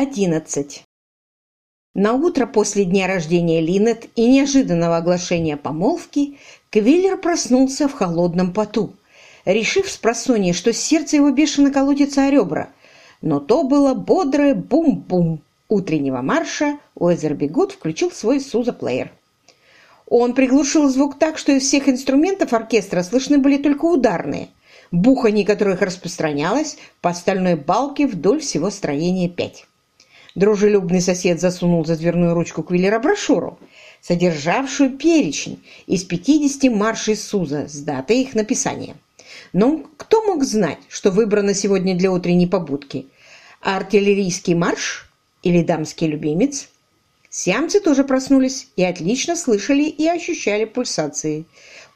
11. На утро после дня рождения Линет и неожиданного оглашения помолвки Квиллер проснулся в холодном поту, решив с просонья, что сердце его бешено колотится о ребра. Но то было бодрое бум-бум утреннего марша, Уэзер Бегут включил свой суза-плеер. Он приглушил звук так, что из всех инструментов оркестра слышны были только ударные, бухание которых распространялось по остальной балке вдоль всего строения 5. Дружелюбный сосед засунул за дверную ручку Квиллера брошюру, содержавшую перечень из 50 маршей Суза с датой их написания. Но кто мог знать, что выбрано сегодня для утренней побудки? Артиллерийский марш или дамский любимец? Сиамцы тоже проснулись и отлично слышали и ощущали пульсации.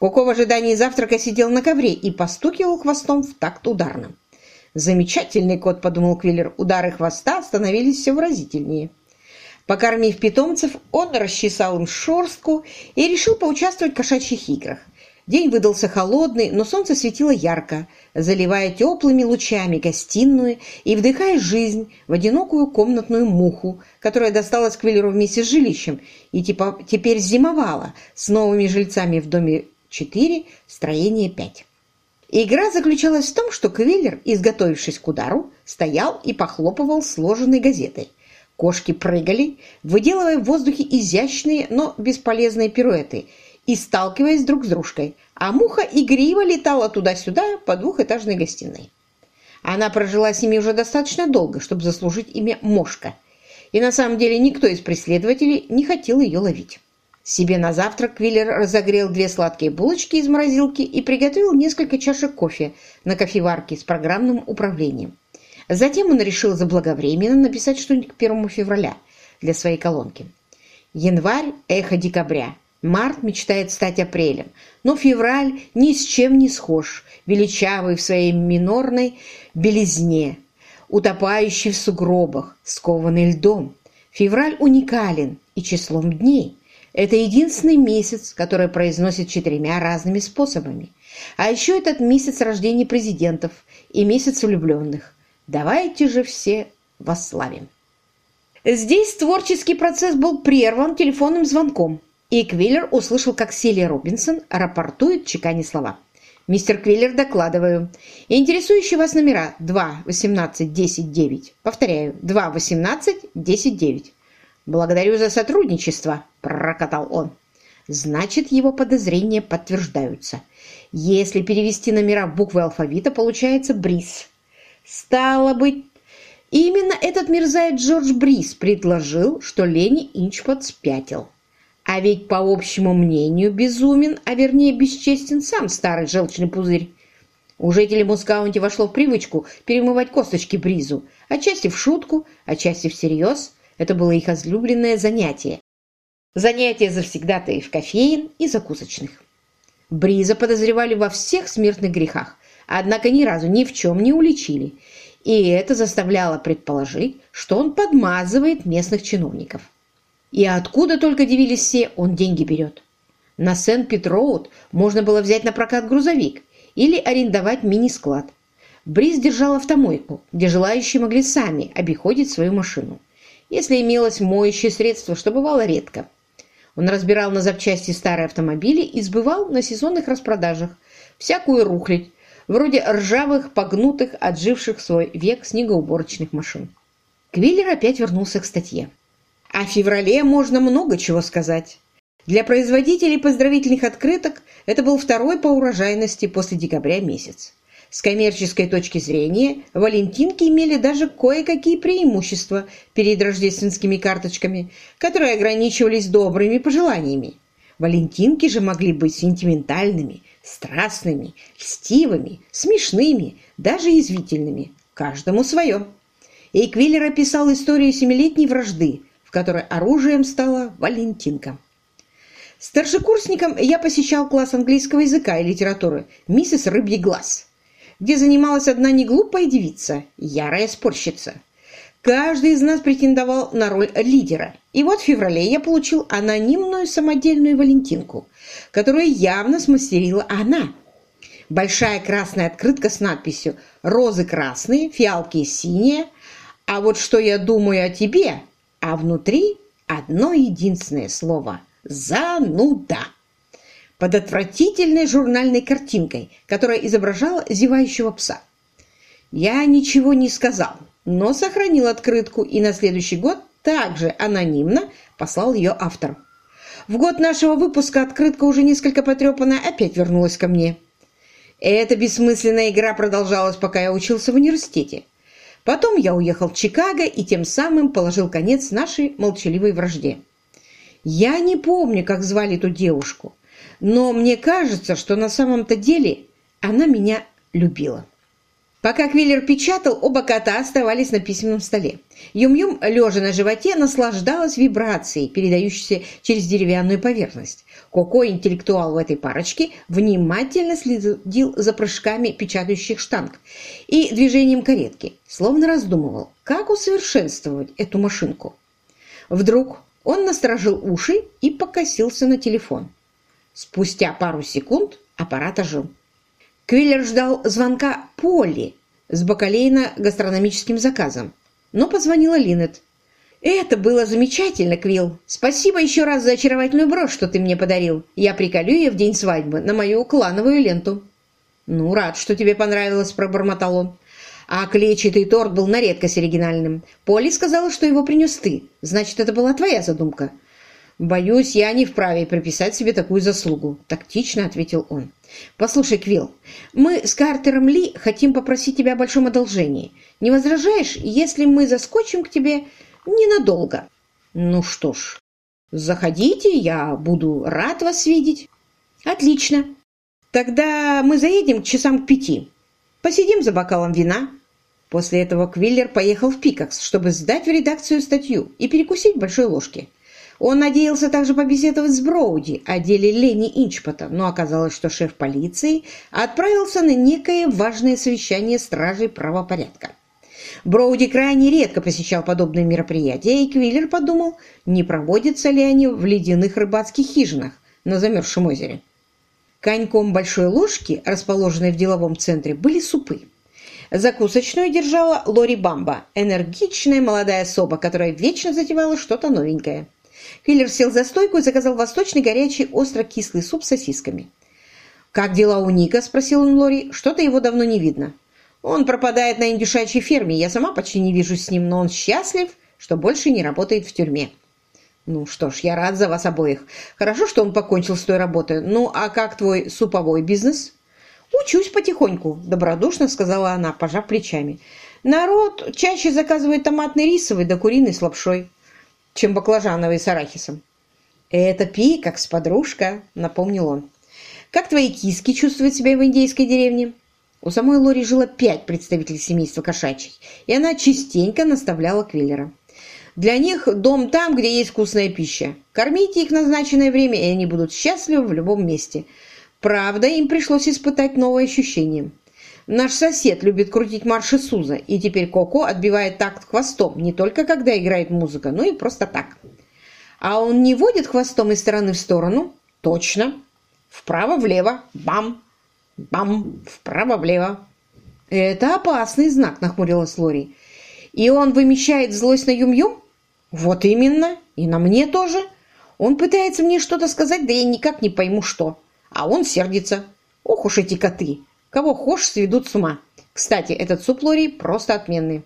Коко в ожидании завтрака сидел на ковре и постукивал хвостом в такт ударным. «Замечательный кот», — подумал Квиллер. Удары хвоста становились все выразительнее. Покормив питомцев, он расчесал им шерстку и решил поучаствовать в кошачьих играх. День выдался холодный, но солнце светило ярко, заливая теплыми лучами гостиную и вдыхая жизнь в одинокую комнатную муху, которая досталась Квиллеру вместе с жилищем и типа, теперь зимовала с новыми жильцами в доме 4, строение 5. Игра заключалась в том, что Квиллер, изготовившись к удару, стоял и похлопывал сложенной газетой. Кошки прыгали, выделывая в воздухе изящные, но бесполезные пируэты и сталкиваясь друг с дружкой, а муха игриво летала туда-сюда по двухэтажной гостиной. Она прожила с ними уже достаточно долго, чтобы заслужить имя Мошка, и на самом деле никто из преследователей не хотел ее ловить. Себе на завтрак Квиллер разогрел две сладкие булочки из морозилки и приготовил несколько чашек кофе на кофеварке с программным управлением. Затем он решил заблаговременно написать что-нибудь к первому февраля для своей колонки. Январь – эхо декабря. Март мечтает стать апрелем. Но февраль ни с чем не схож, величавый в своей минорной белизне, утопающий в сугробах, скованный льдом. Февраль уникален и числом дней – это единственный месяц, который произносит четырьмя разными способами. А еще этот месяц рождения президентов и месяц влюбленных. Давайте же все восславим. Здесь творческий процесс был прерван телефонным звонком, и Квиллер услышал, как Селия Робинсон рапортует, чеканя слова. «Мистер Квиллер, докладываю. Интересующие вас номера 2, 18, 10, 9. Повторяю, 2, 18, 10, 9. «Благодарю за сотрудничество», – прокатал он. Значит, его подозрения подтверждаются. Если перевести номера в буквы алфавита, получается Брис. Стало быть, именно этот мерзавец Джордж Брис предложил, что Лени Инчпот спятил. А ведь, по общему мнению, безумен, а вернее бесчестен сам старый желчный пузырь. У жителей Мускаунти вошло в привычку перемывать косточки Бризу, отчасти в шутку, отчасти всерьез – это было их излюбленное занятие. Занятие завсегдатаев кофеин и закусочных. Бриза подозревали во всех смертных грехах, однако ни разу ни в чем не уличили, и это заставляло предположить, что он подмазывает местных чиновников. И откуда только дивились все, он деньги берет. На Сент-Петроуд можно было взять на прокат грузовик или арендовать мини-склад. Бриз держал автомойку, где желающие могли сами обиходить свою машину если имелось моющее средство, что бывало редко. Он разбирал на запчасти старые автомобили и сбывал на сезонных распродажах всякую рухлядь, вроде ржавых, погнутых, отживших свой век снегоуборочных машин. Квиллер опять вернулся к статье. О феврале можно много чего сказать. Для производителей поздравительных открыток это был второй по урожайности после декабря месяц. С коммерческой точки зрения валентинки имели даже кое-какие преимущества перед рождественскими карточками, которые ограничивались добрыми пожеланиями. Валентинки же могли быть сентиментальными, страстными, льстивыми, смешными, даже язвительными. Каждому свое. Эйквиллер описал историю семилетней вражды, в которой оружием стала Валентинка. Старшекурсником я посещал класс английского языка и литературы «Миссис Рыбий глаз» где занималась одна неглупая девица, ярая спорщица. Каждый из нас претендовал на роль лидера. И вот в феврале я получил анонимную самодельную Валентинку, которую явно смастерила она. Большая красная открытка с надписью «Розы красные, фиалки синие, А вот что я думаю о тебе, а внутри одно единственное слово – зануда. Под отвратительной журнальной картинкой, которая изображала зевающего пса. Я ничего не сказал, но сохранил открытку и на следующий год также анонимно послал ее автору. В год нашего выпуска открытка уже несколько потрепанная опять вернулась ко мне. Эта бессмысленная игра продолжалась, пока я учился в университете. Потом я уехал в Чикаго и тем самым положил конец нашей молчаливой вражде. Я не помню, как звали эту девушку, но мне кажется, что на самом-то деле она меня любила. Пока Квиллер печатал, оба кота оставались на письменном столе. Юм-Юм, лежа на животе, наслаждалась вибрацией, передающейся через деревянную поверхность. Коко, интеллектуал в этой парочке, внимательно следил за прыжками печатающих штанг и движением каретки, словно раздумывал, как усовершенствовать эту машинку. Вдруг он насторожил уши и покосился на телефон. Спустя пару секунд аппарат ожил. Квиллер ждал звонка Полли с бакалейно-гастрономическим заказом, но позвонила Линет. «Это было замечательно, Квилл. Спасибо еще раз за очаровательную брошь, что ты мне подарил. Я приколю ее в день свадьбы на мою клановую ленту». «Ну, рад, что тебе понравилось», – пробормотал он. «А клетчатый торт был на редкость оригинальным. Полли сказала, что его принес ты. Значит, это была твоя задумка». «Боюсь, я не вправе приписать себе такую заслугу», – тактично ответил он. «Послушай, Квилл, мы с Картером Ли хотим попросить тебя о большом одолжении. Не возражаешь, если мы заскочим к тебе ненадолго?» «Ну что ж, заходите, я буду рад вас видеть». «Отлично. Тогда мы заедем к часам к пяти. Посидим за бокалом вина». После этого Квиллер поехал в Пикакс, чтобы сдать в редакцию статью и перекусить большой ложке. Он надеялся также побеседовать с Броуди о деле Лени Инчпота, но оказалось, что шеф полиции отправился на некое важное совещание стражей правопорядка. Броуди крайне редко посещал подобные мероприятия, и Квиллер подумал, не проводятся ли они в ледяных рыбацких хижинах на замерзшем озере. Коньком большой ложки, расположенной в деловом центре, были супы. Закусочную держала Лори Бамба, энергичная молодая особа, которая вечно затевала что-то новенькое. Киллер сел за стойку и заказал восточный горячий остро-кислый суп с сосисками. «Как дела у Ника?» – спросил он Лори. «Что-то его давно не видно». «Он пропадает на индюшачьей ферме. Я сама почти не вижусь с ним, но он счастлив, что больше не работает в тюрьме». «Ну что ж, я рад за вас обоих. Хорошо, что он покончил с той работой. Ну, а как твой суповой бизнес?» «Учусь потихоньку», – добродушно сказала она, пожав плечами. «Народ чаще заказывает томатный рисовый да куриный с лапшой чем баклажановый с арахисом. «Это Пикакс, подружка», — напомнил он. «Как твои киски чувствуют себя в индейской деревне?» У самой Лори жило пять представителей семейства кошачьих, и она частенько наставляла Квиллера. «Для них дом там, где есть вкусная пища. Кормите их в назначенное время, и они будут счастливы в любом месте. Правда, им пришлось испытать новые ощущения. Наш сосед любит крутить марши Суза, и теперь Коко отбивает такт хвостом, не только когда играет музыка, но и просто так. А он не водит хвостом из стороны в сторону? Точно. Вправо-влево. Бам! Бам! Вправо-влево. Это опасный знак, нахмурилась Лори. И он вымещает злость на Юм-Юм? Вот именно. И на мне тоже. Он пытается мне что-то сказать, да я никак не пойму, что. А он сердится. Ох уж эти коты. Кого хошь, сведут с ума. Кстати, этот суп Лори просто отменный.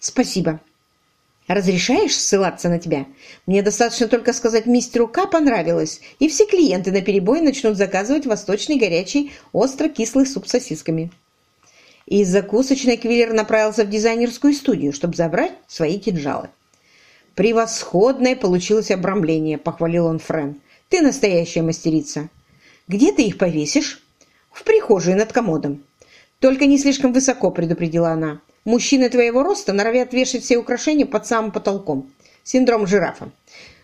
Спасибо. Разрешаешь ссылаться на тебя? Мне достаточно только сказать мистеру К понравилось, и все клиенты на перебой начнут заказывать восточный горячий остро-кислый суп с сосисками. Из закусочной Квиллер направился в дизайнерскую студию, чтобы забрать свои кинжалы. «Превосходное получилось обрамление», — похвалил он Френ. «Ты настоящая мастерица. Где ты их повесишь?» «В прихожей над комодом». «Только не слишком высоко», — предупредила она. «Мужчины твоего роста норовят вешать все украшения под самым потолком. Синдром жирафа».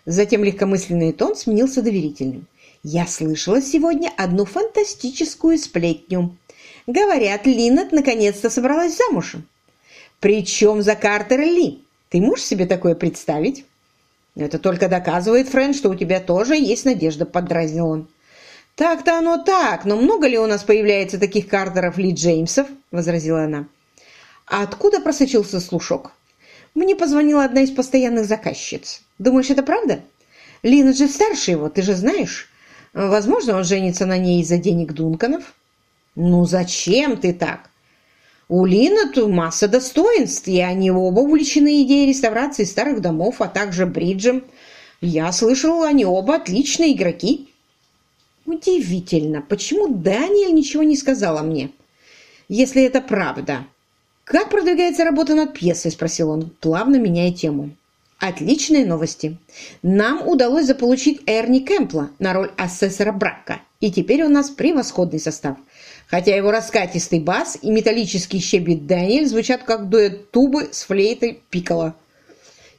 Затем легкомысленный тон сменился доверительным. «Я слышала сегодня одну фантастическую сплетню. Говорят, Линнет наконец-то собралась замуж. Причем за Картера Ли. Ты можешь себе такое представить?» «Это только доказывает, Френ, что у тебя тоже есть надежда», — поддразнил он. «Так-то оно так, но много ли у нас появляется таких Картеров Ли Джеймсов?» – возразила она. «А откуда просочился слушок?» Мне позвонила одна из постоянных заказчиц. Думаешь, это правда? Лина же старше его, ты же знаешь. Возможно, он женится на ней из-за денег Дунканов. Ну зачем ты так? У Лина тут масса достоинств, и они оба увлечены идеей реставрации старых домов, а также бриджем. Я слышал, они оба отличные игроки. Удивительно, почему Даниэль ничего не сказала мне? Если это правда. Как продвигается работа над пьесой? Спросил он, плавно меняя тему. Отличные новости. Нам удалось заполучить Эрни Кэмпла на роль асессора Брака, и теперь у нас превосходный состав. Хотя его раскатистый бас и металлический щебет Даниэль звучат как дуэт тубы с флейтой пикола.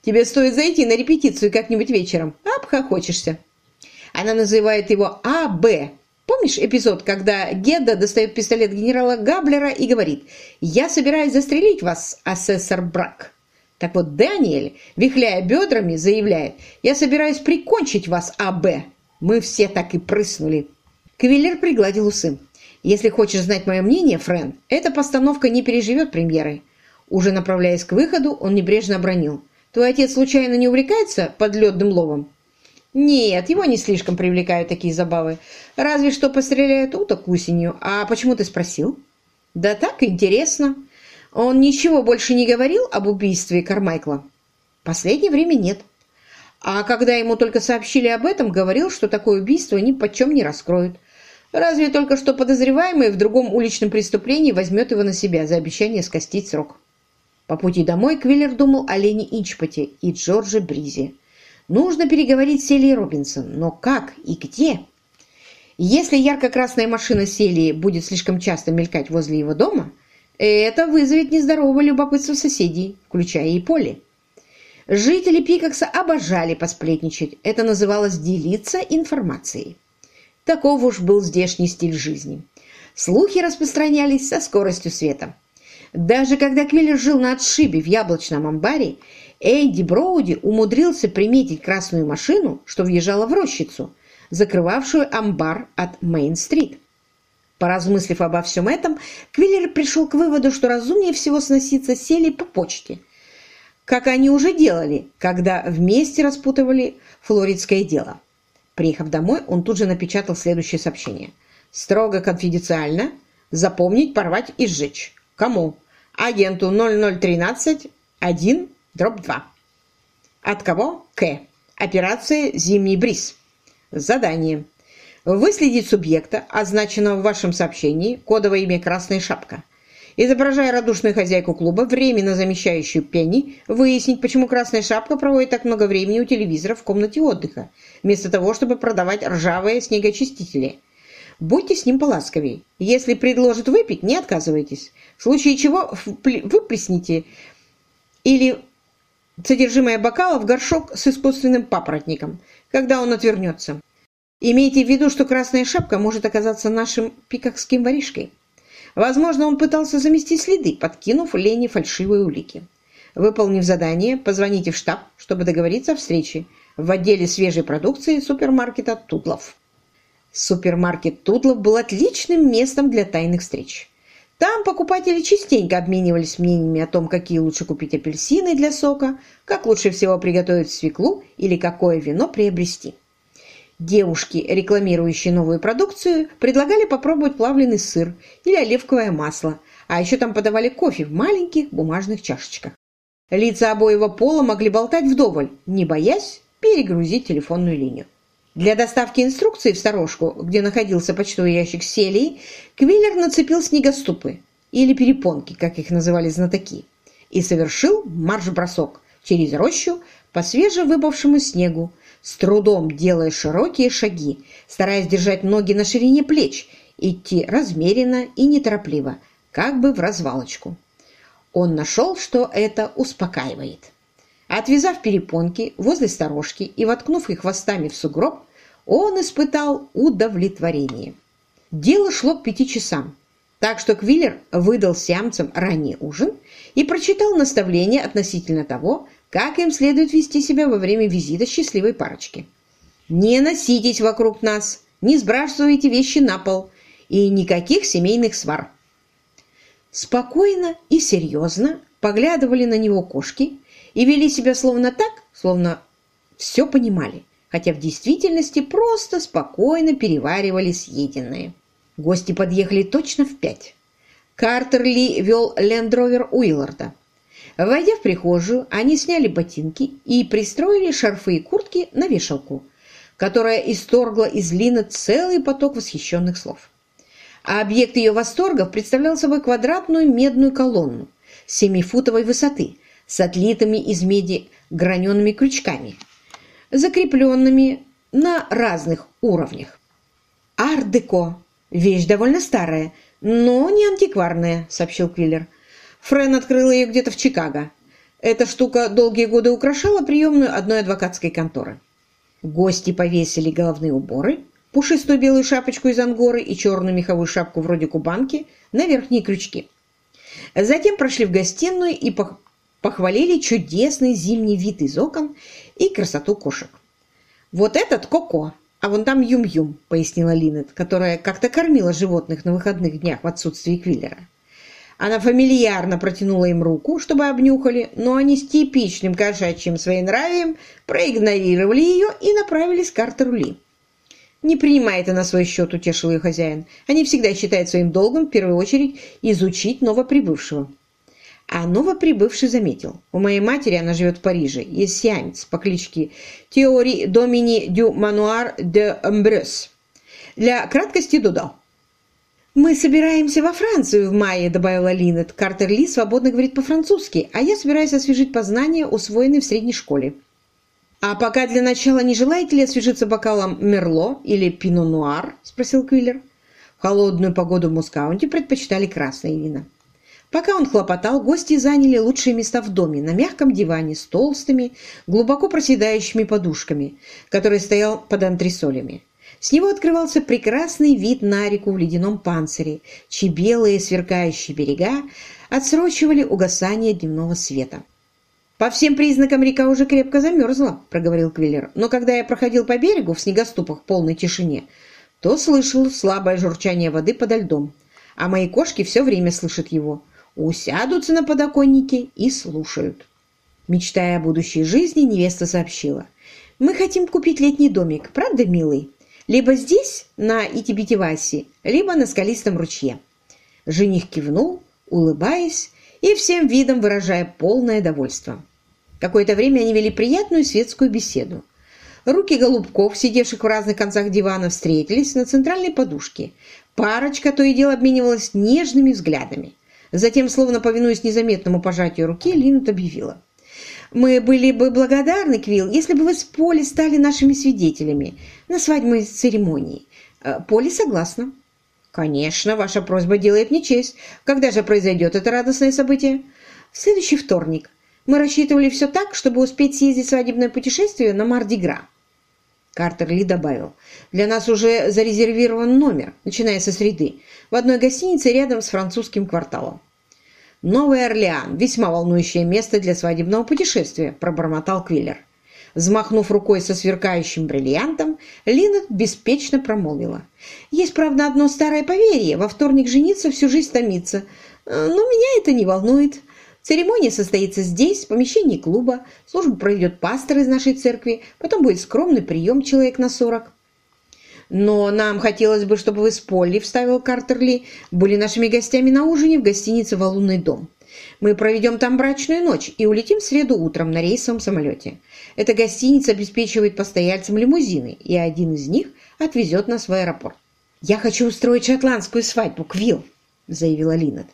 Тебе стоит зайти на репетицию как-нибудь вечером, обхохочешься. Она называет его А.Б. Помнишь эпизод, когда Гедда достает пистолет генерала Габлера и говорит «Я собираюсь застрелить вас, асессор Брак». Так вот, Даниэль, вихляя бедрами, заявляет, «Я собираюсь прикончить вас, А.Б.» Мы все так и прыснули. Квиллер пригладил усы. «Если хочешь знать мое мнение, Френ, эта постановка не переживет премьеры». Уже направляясь к выходу, он небрежно обронил. «Твой отец случайно не увлекается подледным ловом?» «Нет, его не слишком привлекают такие забавы. Разве что постреляют уток осенью. А почему ты спросил?» «Да так, интересно. Он ничего больше не говорил об убийстве Кармайкла? Последнее время нет. А когда ему только сообщили об этом, говорил, что такое убийство ни почем не раскроют. Разве только что подозреваемый в другом уличном преступлении возьмет его на себя за обещание скостить срок. По пути домой Квиллер думал о Лене Инчпоте и Джордже Бризе. Нужно переговорить с Селией Робинсон, но как и где? Если ярко-красная машина Селии будет слишком часто мелькать возле его дома, это вызовет нездоровое любопытство соседей, включая и Полли. Жители Пикакса обожали посплетничать. Это называлось «делиться информацией». Таков уж был здешний стиль жизни. Слухи распространялись со скоростью света. Даже когда Квиллер жил на отшибе в яблочном амбаре, Эйди Броуди умудрился приметить красную машину, что въезжала в рощицу, закрывавшую амбар от Мейн-стрит. Поразмыслив обо всем этом, Квиллер пришел к выводу, что разумнее всего сноситься сели по почте, как они уже делали, когда вместе распутывали флоридское дело. Приехав домой, он тут же напечатал следующее сообщение. «Строго конфиденциально. Запомнить, порвать и сжечь. Кому? Агенту 0013 1 дробь 2. От кого? К. Операция «Зимний бриз». Задание. Выследить субъекта, означенного в вашем сообщении, кодовое имя «Красная шапка». Изображая радушную хозяйку клуба, временно замещающую Пенни, выяснить, почему Красная Шапка проводит так много времени у телевизора в комнате отдыха, вместо того, чтобы продавать ржавые снегочистители. Будьте с ним поласковее. Если предложит выпить, не отказывайтесь. В случае чего выплесните или содержимое бокала в горшок с искусственным папоротником, когда он отвернется. Имейте в виду, что красная шапка может оказаться нашим пикакским воришкой. Возможно, он пытался замести следы, подкинув Лене фальшивые улики. Выполнив задание, позвоните в штаб, чтобы договориться о встрече в отделе свежей продукции супермаркета «Тудлов». Супермаркет «Тудлов» был отличным местом для тайных встреч. Там покупатели частенько обменивались мнениями о том, какие лучше купить апельсины для сока, как лучше всего приготовить свеклу или какое вино приобрести. Девушки, рекламирующие новую продукцию, предлагали попробовать плавленый сыр или оливковое масло, а еще там подавали кофе в маленьких бумажных чашечках. Лица обоего пола могли болтать вдоволь, не боясь перегрузить телефонную линию. Для доставки инструкции в сторожку, где находился почтовый ящик селии, Квиллер нацепил снегоступы, или перепонки, как их называли знатоки, и совершил марш-бросок через рощу по свежевыпавшему снегу, с трудом делая широкие шаги, стараясь держать ноги на ширине плеч, идти размеренно и неторопливо, как бы в развалочку. Он нашел, что это успокаивает. Отвязав перепонки возле сторожки и воткнув их хвостами в сугроб, он испытал удовлетворение. Дело шло к пяти часам, так что Квиллер выдал сиамцам ранний ужин и прочитал наставление относительно того, как им следует вести себя во время визита счастливой парочки. Не носитесь вокруг нас, не сбрасывайте вещи на пол и никаких семейных свар. Спокойно и серьезно поглядывали на него кошки, и вели себя словно так, словно все понимали, хотя в действительности просто спокойно переваривали съеденное. Гости подъехали точно в пять. Картер Ли вел лендровер Уилларда. Войдя в прихожую, они сняли ботинки и пристроили шарфы и куртки на вешалку, которая исторгла из Лины целый поток восхищенных слов. А объект ее восторгов представлял собой квадратную медную колонну семифутовой высоты с отлитыми из меди гранеными крючками, закрепленными на разных уровнях. «Ар-деко» – вещь довольно старая, но не антикварная, сообщил Квиллер. Френ открыла ее где-то в Чикаго. Эта штука долгие годы украшала приемную одной адвокатской конторы. Гости повесили головные уборы, пушистую белую шапочку из ангоры и черную меховую шапку вроде кубанки на верхние крючки. Затем прошли в гостиную и похвалили чудесный зимний вид из окон и красоту кошек. «Вот этот Коко, а вон там Юм-Юм», — пояснила Линет, которая как-то кормила животных на выходных днях в отсутствии Квиллера. Она фамильярно протянула им руку, чтобы обнюхали, но они с типичным кошачьим своенравием проигнорировали ее и направились к Картеру Ли. «Не принимай это на свой счет», — утешил ее хозяин. «Они всегда считают своим долгом в первую очередь изучить новоприбывшего». А новоприбывший заметил. У моей матери, она живет в Париже, есть сиамец по кличке Теори Домини дю Мануар де Амбрёс. Для краткости додал. «Мы собираемся во Францию в мае», — добавила Линет. «Картер Ли свободно говорит по-французски, а я собираюсь освежить познания, усвоенные в средней школе». «А пока для начала не желаете ли освежиться бокалом Мерло или Пино-Нуар?» — спросил Квиллер. В холодную погоду в Мускаунте предпочитали красные вина. Пока он хлопотал, гости заняли лучшие места в доме на мягком диване с толстыми, глубоко проседающими подушками, который стоял под антресолями. С него открывался прекрасный вид на реку в ледяном панцире, чьи белые сверкающие берега отсрочивали угасание дневного света. «По всем признакам река уже крепко замерзла», — проговорил Квиллер. «Но когда я проходил по берегу в снегоступах в полной тишине, то слышал слабое журчание воды подо льдом, а мои кошки все время слышат его усядутся на подоконнике и слушают. Мечтая о будущей жизни, невеста сообщила. «Мы хотим купить летний домик, правда, милый? Либо здесь, на Итибитивасе, либо на скалистом ручье». Жених кивнул, улыбаясь и всем видом выражая полное довольство. Какое-то время они вели приятную светскую беседу. Руки голубков, сидевших в разных концах дивана, встретились на центральной подушке. Парочка то и дело обменивалась нежными взглядами. Затем, словно повинуясь незаметному пожатию руки, Линнет объявила. «Мы были бы благодарны, Квилл, если бы вы с Поли стали нашими свидетелями на свадьбной церемонии. Э, Поли согласна». «Конечно, ваша просьба делает мне честь. Когда же произойдет это радостное событие?» «В следующий вторник. Мы рассчитывали все так, чтобы успеть съездить в свадебное путешествие на Мардигра». Картер Ли добавил. «Для нас уже зарезервирован номер, начиная со среды в одной гостинице рядом с французским кварталом. «Новый Орлеан – весьма волнующее место для свадебного путешествия», – пробормотал Квиллер. Взмахнув рукой со сверкающим бриллиантом, Линнет беспечно промолвила. «Есть, правда, одно старое поверье. Во вторник жениться всю жизнь томиться. Но меня это не волнует. Церемония состоится здесь, в помещении клуба. Службу проведет пастор из нашей церкви. Потом будет скромный прием человек на сорок. «Но нам хотелось бы, чтобы вы с Полли, — вставил Картерли, — были нашими гостями на ужине в гостинице «Валунный дом». Мы проведем там брачную ночь и улетим в среду утром на рейсовом самолете. Эта гостиница обеспечивает постояльцам лимузины, и один из них отвезет нас в аэропорт. «Я хочу устроить шотландскую свадьбу, Квилл», — заявила Линнет.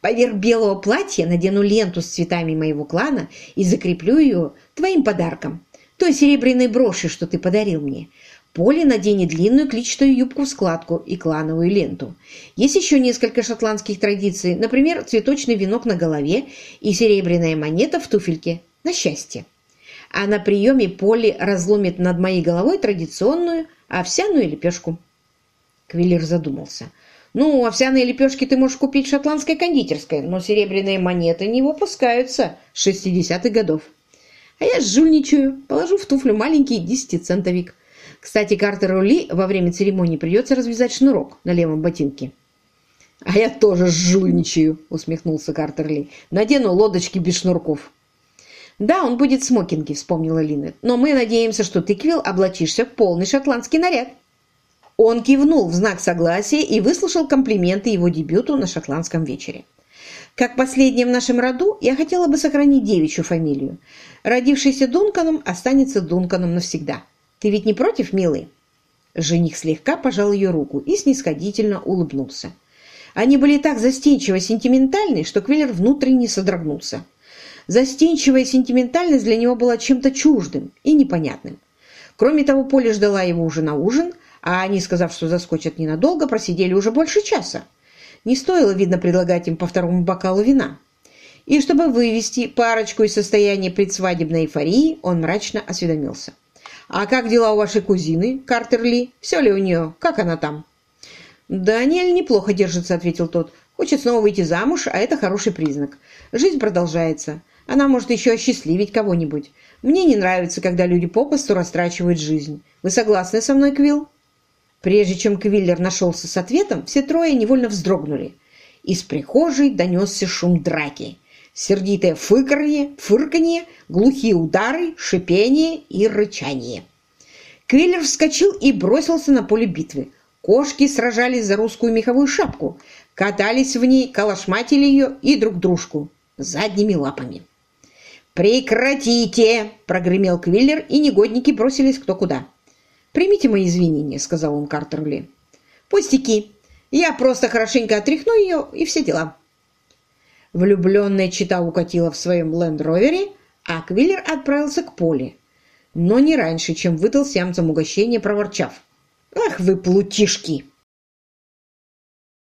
«Поверх белого платья надену ленту с цветами моего клана и закреплю ее твоим подарком, той серебряной броши, что ты подарил мне. Поле наденет длинную клетчатую юбку в складку и клановую ленту. Есть еще несколько шотландских традиций, например, цветочный венок на голове и серебряная монета в туфельке на счастье. А на приеме Поле разломит над моей головой традиционную овсяную лепешку. Квиллер задумался. «Ну, овсяные лепешки ты можешь купить в шотландской кондитерской, но серебряные монеты не выпускаются с 60-х годов. А я жульничаю, положу в туфлю маленький десятицентовик. Кстати, Картеру Ли во время церемонии придется развязать шнурок на левом ботинке. «А я тоже жульничаю», — усмехнулся Картер Ли. «Надену лодочки без шнурков». «Да, он будет в смокинге», — вспомнила Линет. «Но мы надеемся, что ты, Квилл, облачишься в полный шотландский наряд». Он кивнул в знак согласия и выслушал комплименты его дебюту на шотландском вечере. «Как последнее в нашем роду, я хотела бы сохранить девичью фамилию. Родившийся Дунканом останется Дунканом навсегда. Ты ведь не против, милый?» Жених слегка пожал ее руку и снисходительно улыбнулся. Они были так застенчиво сентиментальны, что Квиллер внутренне содрогнулся. Застенчивая сентиментальность для него была чем-то чуждым и непонятным. Кроме того, Поля ждала его уже на ужин, а они, сказав, что заскочат ненадолго, просидели уже больше часа. Не стоило, видно, предлагать им по второму бокалу вина. И чтобы вывести парочку из состояния предсвадебной эйфории, он мрачно осведомился. «А как дела у вашей кузины, Картер Ли? Все ли у нее? Как она там?» «Даниэль неплохо держится», — ответил тот. «Хочет снова выйти замуж, а это хороший признак. Жизнь продолжается. Она может еще осчастливить кого-нибудь. Мне не нравится, когда люди попросту растрачивают жизнь. Вы согласны со мной, Квилл?» Прежде чем Квиллер нашелся с ответом, все трое невольно вздрогнули. Из прихожей донесся шум драки. Сердитое фырканье, фырканье, глухие удары, шипение и рычание. Квиллер вскочил и бросился на поле битвы. Кошки сражались за русскую меховую шапку, катались в ней, калашматили ее и друг дружку задними лапами. «Прекратите!» – прогремел Квиллер, и негодники бросились кто куда. «Примите мои извинения», – сказал он Картерли. «Пустяки. Я просто хорошенько отряхну ее, и все дела». Влюбленная чита укатила в своем лендровере, а Квиллер отправился к Поле, но не раньше, чем выдал сямцам угощение, проворчав. «Ах вы, плутишки!»